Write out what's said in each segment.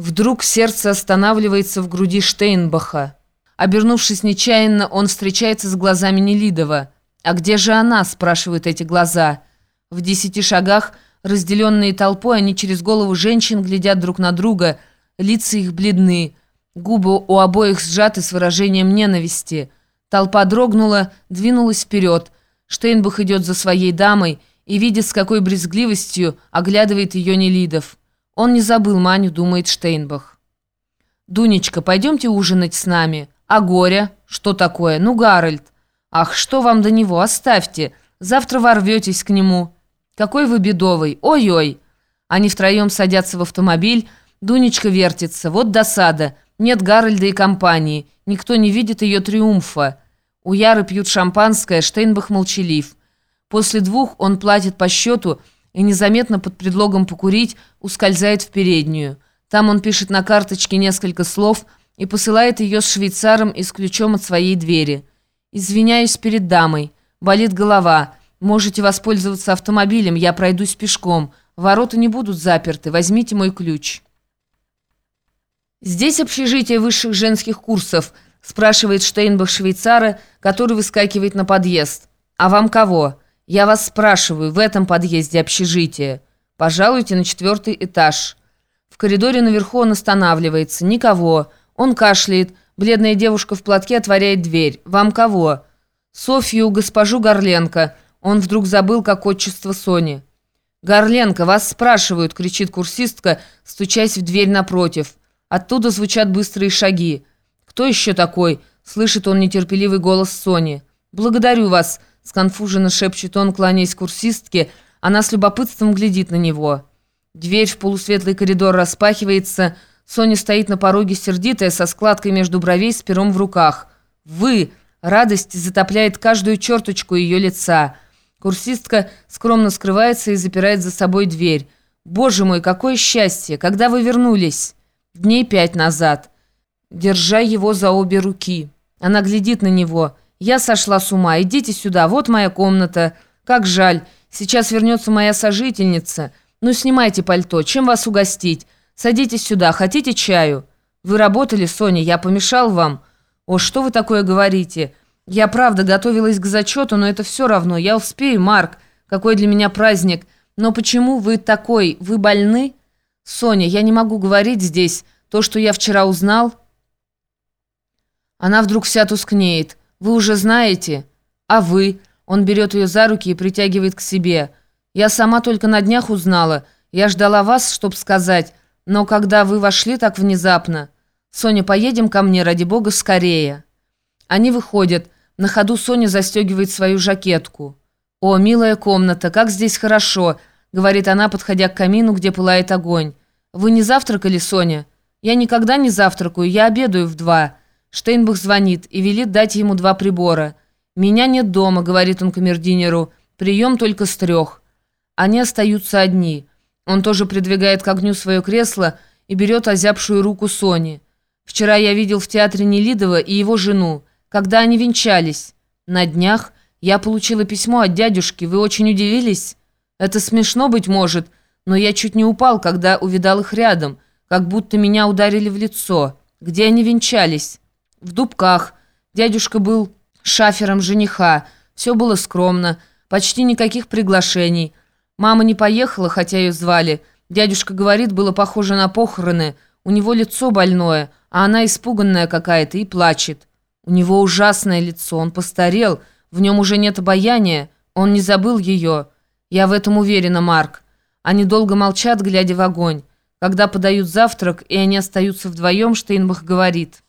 Вдруг сердце останавливается в груди Штейнбаха. Обернувшись нечаянно, он встречается с глазами Нелидова. «А где же она?» – спрашивают эти глаза. В десяти шагах, разделенные толпой, они через голову женщин глядят друг на друга, лица их бледны, губы у обоих сжаты с выражением ненависти. Толпа дрогнула, двинулась вперед. Штейнбах идет за своей дамой и видит, с какой брезгливостью оглядывает ее Нелидов. Он не забыл Маню, думает Штейнбах. «Дунечка, пойдемте ужинать с нами. А горе? Что такое? Ну, Гарольд. Ах, что вам до него? Оставьте. Завтра ворветесь к нему. Какой вы бедовый. Ой-ой». Они втроем садятся в автомобиль. Дунечка вертится. Вот досада. Нет Гарольда и компании. Никто не видит ее триумфа. У Яры пьют шампанское, Штейнбах молчалив. После двух он платит по счету и незаметно под предлогом покурить ускользает в переднюю. Там он пишет на карточке несколько слов и посылает ее с швейцаром и с ключом от своей двери. «Извиняюсь перед дамой. Болит голова. Можете воспользоваться автомобилем, я пройдусь пешком. Ворота не будут заперты. Возьмите мой ключ». «Здесь общежитие высших женских курсов», спрашивает Штейнбах швейцара, который выскакивает на подъезд. «А вам кого?» «Я вас спрашиваю, в этом подъезде общежитие. Пожалуйте на четвертый этаж». В коридоре наверху он останавливается. «Никого». Он кашляет. Бледная девушка в платке отворяет дверь. «Вам кого?» «Софью, госпожу Горленко». Он вдруг забыл, как отчество Сони. «Горленко, вас спрашивают!» — кричит курсистка, стучась в дверь напротив. Оттуда звучат быстрые шаги. «Кто еще такой?» — слышит он нетерпеливый голос Сони. «Благодарю вас!» Сконфуженно шепчет он, кланяясь курсистке. Она с любопытством глядит на него. Дверь в полусветлый коридор распахивается. Соня стоит на пороге сердитая, со складкой между бровей, с пером в руках. «Вы!» Радость затопляет каждую черточку ее лица. Курсистка скромно скрывается и запирает за собой дверь. «Боже мой, какое счастье! Когда вы вернулись?» «Дней пять назад». Держа его за обе руки. Она глядит на него. «Я сошла с ума. Идите сюда. Вот моя комната. Как жаль. Сейчас вернется моя сожительница. Ну, снимайте пальто. Чем вас угостить? Садитесь сюда. Хотите чаю? Вы работали, Соня? Я помешал вам? О, что вы такое говорите? Я правда готовилась к зачету, но это все равно. Я успею, Марк. Какой для меня праздник. Но почему вы такой? Вы больны? Соня, я не могу говорить здесь. То, что я вчера узнал... Она вдруг вся тускнеет. Вы уже знаете? А вы? Он берет ее за руки и притягивает к себе. Я сама только на днях узнала. Я ждала вас, чтоб сказать. Но когда вы вошли так внезапно... Соня, поедем ко мне, ради бога, скорее. Они выходят. На ходу Соня застегивает свою жакетку. «О, милая комната, как здесь хорошо!» — говорит она, подходя к камину, где пылает огонь. «Вы не завтракали, Соня?» «Я никогда не завтракаю, я обедаю в два». Штейнбах звонит и велит дать ему два прибора. «Меня нет дома», — говорит он камердинеру. «Прием только с трех». Они остаются одни. Он тоже придвигает к огню свое кресло и берет озябшую руку Сони. «Вчера я видел в театре Нелидова и его жену, когда они венчались. На днях я получила письмо от дядюшки, вы очень удивились? Это смешно, быть может, но я чуть не упал, когда увидал их рядом, как будто меня ударили в лицо. Где они венчались?» В Дубках. Дядюшка был шафером жениха. Все было скромно, почти никаких приглашений. Мама не поехала, хотя ее звали. Дядюшка говорит, было похоже на похороны. У него лицо больное, а она испуганная какая-то и плачет. У него ужасное лицо, он постарел, в нем уже нет обаяния, он не забыл ее. Я в этом уверена, Марк. Они долго молчат, глядя в огонь. Когда подают завтрак, и они остаются вдвоем, Штейнбах говорит...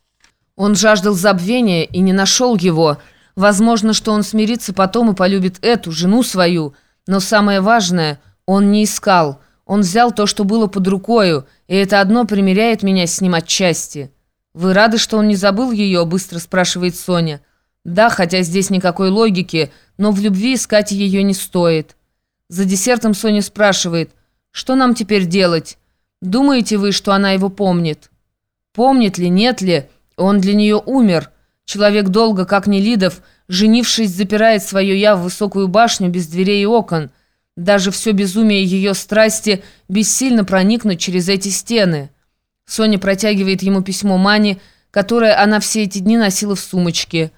Он жаждал забвения и не нашел его. Возможно, что он смирится потом и полюбит эту, жену свою. Но самое важное, он не искал. Он взял то, что было под рукою, и это одно примеряет меня с ним отчасти. «Вы рады, что он не забыл ее?» – быстро спрашивает Соня. «Да, хотя здесь никакой логики, но в любви искать ее не стоит». За десертом Соня спрашивает, «Что нам теперь делать? Думаете вы, что она его помнит?» «Помнит ли, нет ли?» Он для нее умер. Человек долго, как Нелидов, женившись, запирает свое «я» в высокую башню без дверей и окон. Даже все безумие ее страсти бессильно проникнуть через эти стены. Соня протягивает ему письмо Мане, которое она все эти дни носила в сумочке.